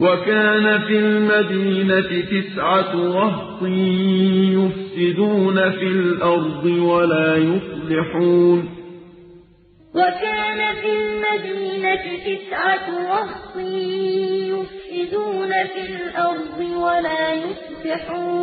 وَكَانَ فِي الْمَدِينَةِ تِسْعَةُ رَهْطٍ يُفْسِدُونَ فِي الْأَرْضِ وَلَا يُصْلِحُونَ. وَكَانَ فِي الْمَدِينَةِ تِسْعَةُ رَهْطٍ يُفْسِدُونَ فِي الْأَرْضِ وَلَا يُصْلِحُونَ.